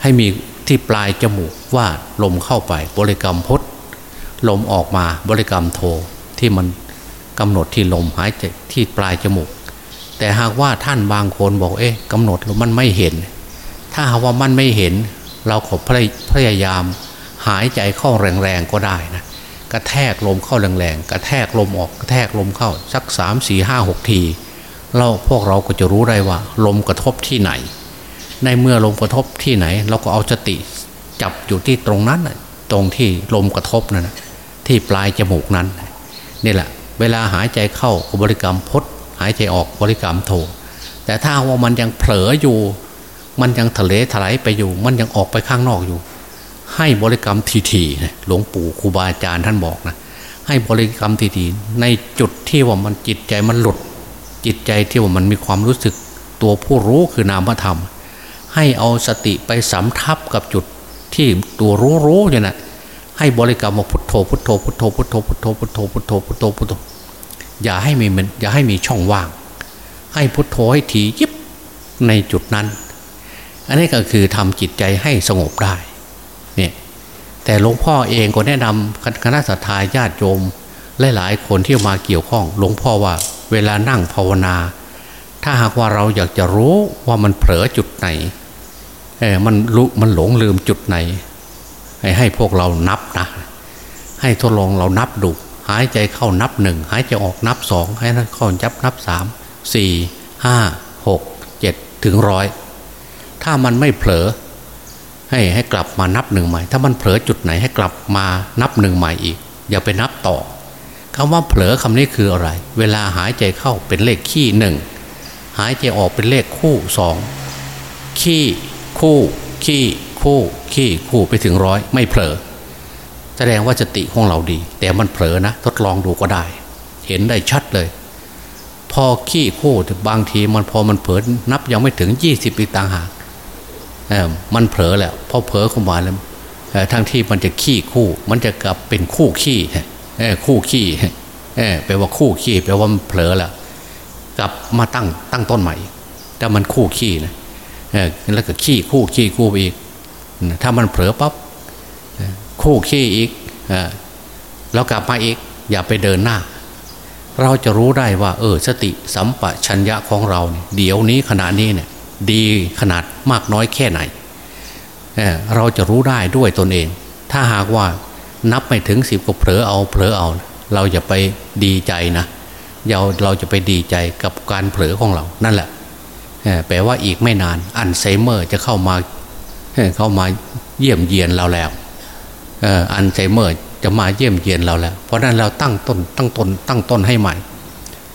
ให้มีที่ปลายจมูกว่าลมเข้าไปบริกรรมพดลมออกมาบริกรรมโท ที่มันกำหนดที่ลมหายใจที่ปลายจมูก แต่หากว่าท่านบางคนบอกเอ๊ะกำหนดมันไม่เห็น ถ้าหากว่ามันไม่เห็น เราขอพยายามหายใจเข้าแรงๆก็ได้นะกระแทกลมเข้าแรงๆกระแทกลมออกกระแทกลมเข้าสักสามสี่ห้าหกทีเราพวกเราก็จะรู้ได้ว่า ลมกระทบที่ไหน ในเมื่อลมกระทบที่ไหน เราก็เอาสติจับอยู่ที่ตรงนั้นตรงที่ลมกระทบนั่นที่ปลายจมูกนั้น นี่แหละ เวลาหายใจเข้าบริกรรมพดหายใจออกบริกรรมโทแต่ถ้าว่ามันยังเผลออยู่ มันยังทะเลถลายไปอยู่ มันยังออกไปข้างนอกอยู่ ให้บริกรรมทีๆหลวงปู่ครูบาอาจารย์ท่านบอกนะให้บริกรรมทีๆในจุดที่ว่ามันจิตใจมันหลุด จิตใจที่ว่ามันมีความรู้สึกตัวผู้รู้คือนามธรรม ให้เอาสติไปสำทับกับจุดที่ตัวรู้รู้เนี่ยนะ ให้บริกรรมว่าพุทโธพุทโธพุทโธพุทโธพุทโธพุทโธพุทโธพุทโธพุทโธอย่าให้มีมันอย่าให้มีช่องว่าง ให้พุทโธให้ทียิบในจุดนั้น อันนี้ก็คือทำจิตใจให้สงบได้เนี่ยแต่หลวงพ่อเองก็แนะนำคณะสัตยาญาติโยมหลายๆคนที่มาเกี่ยวข้องหลวงพ่อว่าเวลานั่งภาวนา ถ้าหากว่าเราอยากจะรู้ว่ามันเผลอจุดไหนเออมันรู้มันหลงลืมจุดไหน ให้ให้พวกเรานับนะ ให้ทดลองเรานับดู หายใจเข้านับหนึ่งหายใจออกนับสองให้นัเข้าจับนับสามสี่ห้าหกเจ็ดถึงร้อยถ้ามันไม่เผลอ ให้ให้กลับมานับหนึ่งใหม่ ถ้ามันเผลอจุดไหนให้กลับมานับหนึ่งใหม่อีก อย่าไปนับต่อคำว่าเผลอคำนี้คืออะไร เวลาหายใจเข้าเป็นเลขขี้หนึ่งหายใจออกเป็นเลขคู่สองขี้คู่ขี้ คู่ขี้คู่ไปถึงร้อยไม่เผลอ แสดงว่าสติของเราดี แต่มันเผลอนะทดลองดูก็ได้ เห็นได้ชัดเลย พอขี้คู่บางทีมันพอมันเผลอนับยังไม่ถึงยี่สิบปีต่างหากมันเผลอแหละพอเผลอเข้ามาแล้วทั้งที่มันจะขี้คู่ มันจะกลับเป็นคู่ขี้คู่ขี้แปลว่าคู่ขี้แปลว่ามันเผลอแล้วกลับมาตั้งตั้งต้นใหม่แต่มันคู่ขี้นะแล้วก็ขี้คู่ขี้คู่ไปอีก ถ้ามันเผลอปั๊บคู่ขี้อีกแล้วกลับมาอีก อย่าไปเดินหน้า เราจะรู้ได้ว่า เออ สติสัมปชัญญะของเราเดี๋ยวนี้ขณะนี้เนี่ย ดีขนาดมากน้อยแค่ไหนเเราจะรู้ได้ด้วยตนเอง ถ้าหากว่านับไม่ถึงสิบก็เผลอเอาเผลอเอา เราจะไปดีใจนะเราเราจะไปดีใจกับการเผลอของเรานั่นแหละแปลว่าอีกไม่นานอัลไซเมอร์จะเข้ามา เขามาเยี่ยมเยียนเราแล้วอัลไซเมอร์จะมาเยี่ยมเยียนเราแล้ว เพราะนั้นเราตั้งต้นตั้งตนตั้งต้นให้ใหม่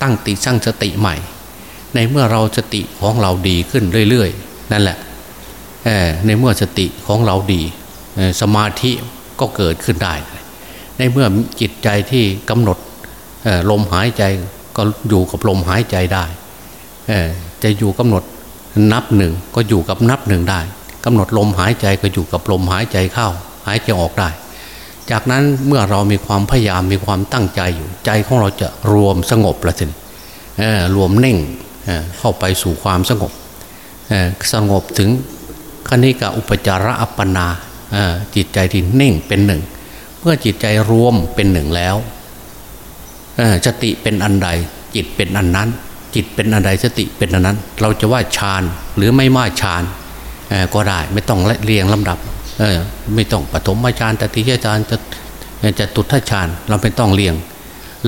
ตั้งติสร้างสติใหม่ ในเมื่อเราสติของเราดีขึ้นเรื่อยๆ นั่นแหละในเมื่อสติของเราดีสมาธิก็เกิดขึ้นได้ ในเมื่อจิตใจที่กำหนดลมหายใจก็อยู่กับลมหายใจได้จะอยู่กำหนดนับหนึ่งก็อยู่กับนับหนึ่งได้ กำหนดลมหายใจก็อยู่กับลมหายใจเข้า หายใจออกได้ จากนั้นเมื่อเรามีความพยายามมีความตั้งใจอยู่ใจของเราจะรวมสงบละสิรวมเน่งเข้าไปสู่ความสงบสงบถึงคณิกาอุปจาระอัปปนาจิตใจที่เน่งเป็นหนึ่ง เมื่อจิตใจรวมเป็นหนึ่งแล้วสติเป็นอันใด จิตเป็นอันนั้น จิตเป็นอะไรสติเป็นอันนั้น เราจะว่าฌานหรือไม่มาฌาน ก็ได้ไม่ต้องเรียงลำดับไม่ต้องปฐมฌานตติยฌานจะจะตุทัฌานเราไม่ต้องเรียง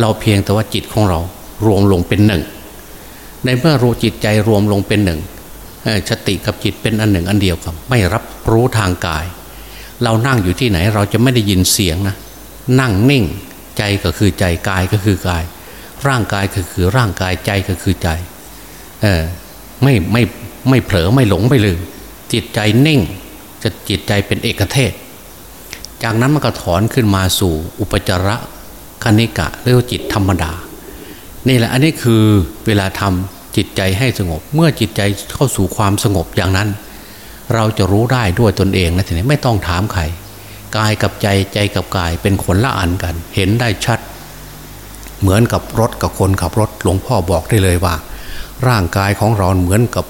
เราเพียงแต่ว่าจิตของเรารวมลงเป็นหนึ่ง ในเมื่อรู้จิตใจรวมลงเป็นหนึ่งสติกับจิตเป็นอันหนึ่งอันเดียวกันไม่รับรู้ทางกาย เรานั่งอยู่ที่ไหนเราจะไม่ได้ยินเสียงนะนั่งนิ่งใจก็คือใจกายก็คือกาย ร่างกายก็คือร่างกายใจก็คือใจเออไม่ไม่ไม่เผลอไม่หลงไม่ลืม จิตใจนิ่งจะจิตใจเป็นเอกเทศ จากนั้นมันก็ถอนขึ้นมาสู่อุปจาระคณิกะเรียกว่าจิตธรรมดา นี่แหละอันนี้คือเวลาทำจิตใจให้สงบ เมื่อจิตใจเข้าสู่ความสงบอย่างนั้น เราจะรู้ได้ด้วยตนเองนะทีนี้ไม่ต้องถามใครกายกับใจใจกับกายเป็นคนละอันกัน เห็นได้ชัด เหมือนกับรถกับคนขับรถหลวงพ่อบอกได้เลยว่า ร่างกายของเราเหมือนกับ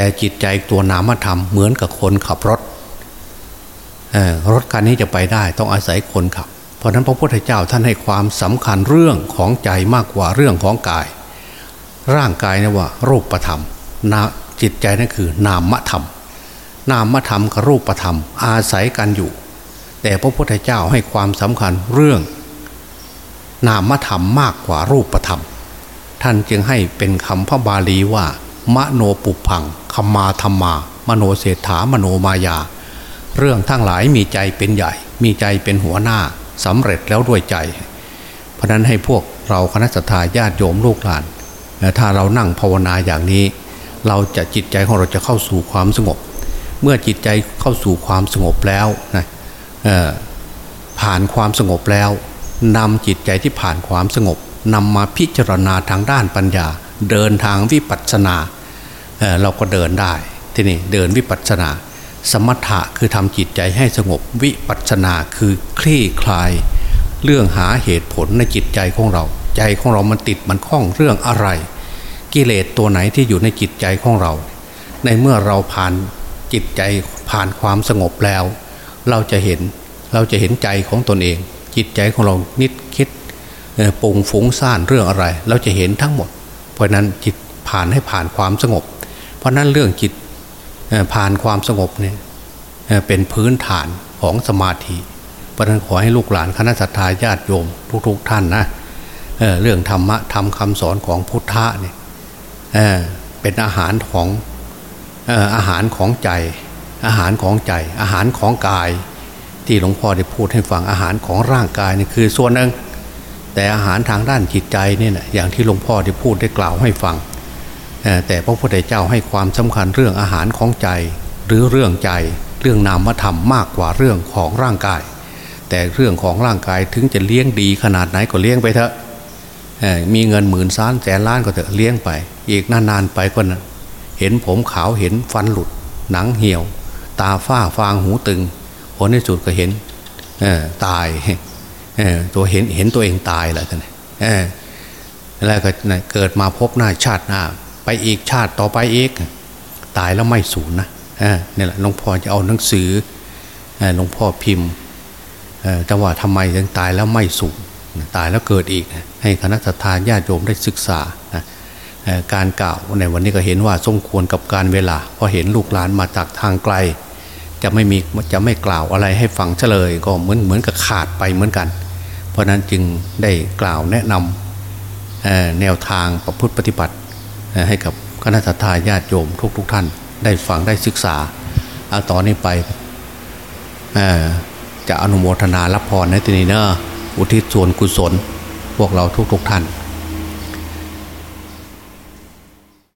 แต่จิตใจตัวนามธรรมเหมือนกับคนขับรถรถคันนี้จะไปได้ต้องอาศัยคนขับ เพราะนั้นพระพุทธเจ้าท่านให้ความสำคัญเรื่องของใจมากกว่าเรื่องของกาย ร่างกายนะว่ารูปธรรมนาจิตใจนั่นคือนามธรรม นามธรรมกับรูปธรรม อาศัยกันอยู่ แต่พระพุทธเจ้าให้ความสำคัญเรื่อง นามธรรมมากกว่ารูปธรรม ท่านจึงให้เป็นคำพระบาลีว่า มโนปุพังคมาธรรมา มโนเศรษฐามโนมายา เรื่องทั้งหลายมีใจเป็นใหญ่ มีใจเป็นหัวหน้าสำเร็จแล้วด้วยใจ เพราะนั้นให้พวกเราคณะสัตยาญาติโยมลูกหลานถ้าเรานั่งภาวนาอย่างนี้ เราจะจิตใจของเราจะเข้าสู่ความสงบ เมื่อจิตใจเข้าสู่ความสงบแล้วนะผ่านความสงบแล้วนำจิตใจที่ผ่านความสงบนำมาพิจารณาทางด้านปัญญา เดินทางวิปัสสนา เราก็เดินได้ที่นี่เดินวิปัสสนา สมถะคือทำจิตใจให้สงบวิปัสสนาคือคลี่คลาย เรื่องหาเหตุผลในจิตใจของเรา ใจของเรามันติดมันคล้องเรื่องอะไร กิเลสตัวไหนที่อยู่ในจิตใจของเรา ในเมื่อเราผ่านจิตใจผ่านความสงบแล้ว เราจะเห็นเราจะเห็นใจของตนเอง จิตใจของเรานิดคิดปุงฟุ้งซ่านเรื่องอะไร เราจะเห็นทั้งหมด เพราะนั้นจิตผ่านให้ผ่านความสงบ เพราะนั้นเรื่องจิตผ่านความสงบเนี่ยเป็นพื้นฐานของสมาธิเพราะนั้นขอให้ลูกหลานคณะสัตยาญาติโยมทุกๆท่านนะเเรื่องธรรมะทำคำสอนของพุทธะเนี่ยเเป็นอาหารของอาหารของใจ อาหารของใจ อาหารของกาย ที่หลวงพ่อได้พูดให้ฟังอาหารของร่างกายนี่คือส่วนหนึ่งแต่อาหารทางด้านจิตใจเนี่ยนะอย่างที่หลวงพ่อได้พูดได้กล่าวให้ฟัง แต่พระพุทธเจ้าให้ความสำคัญเรื่องอาหารของใจ หรือเรื่องใจเรื่องนามธรรมมากกว่าเรื่องของร่างกาย แต่เรื่องของร่างกายถึงจะเลี้ยงดีขนาดไหนก็เลี้ยงไปเถอะมีเงินหมื่นล้านแสนล้านก็เถอะเลี้ยงไป อีกนานๆไปก็เห็นผมขาวเห็นฟันหลุด หนังเหี่ยว ตาฝ้าฟางหูตึงผลในสุดก็เห็นตายตัวเห็นเห็นตัวเองตายและท่านแล้วก็เกิดมาพบหน้าชาติหน้า ไปอีกชาติต่อไปอีกตายแล้วไม่สูญนะเนี่แหละหลวงพ่อจะเอาหนังสือหลวงพ่อพิมพ์แต่ว่าทำไมถึงตายแล้วไม่สูญตายแล้วเกิดอีก ให้คณะทาญาติโยมได้ศึกษาการกล่าวในวันนี้ก็เห็นว่าสมควรกับการเวลาเพราะเห็นลูกหลานมาจากทางไกล จะไม่มีจะไม่กล่าวอะไรให้ฟังเฉลย ก็เหมือนเหมือนกับขาดไปเหมือนกัน เพราะนั้นจึงได้กล่าวแนะนำแนวทางประพฤติปฏิบัติ ให้กับคณะทาญาติโยมทุกๆทท่าน ได้ฟังได้ศึกษาเอาตอนนี้ไปจะอนุโมทนารับพรในที่นี้เนอะอุทิศส่วนกุศล พวกเราทุกๆทท่าน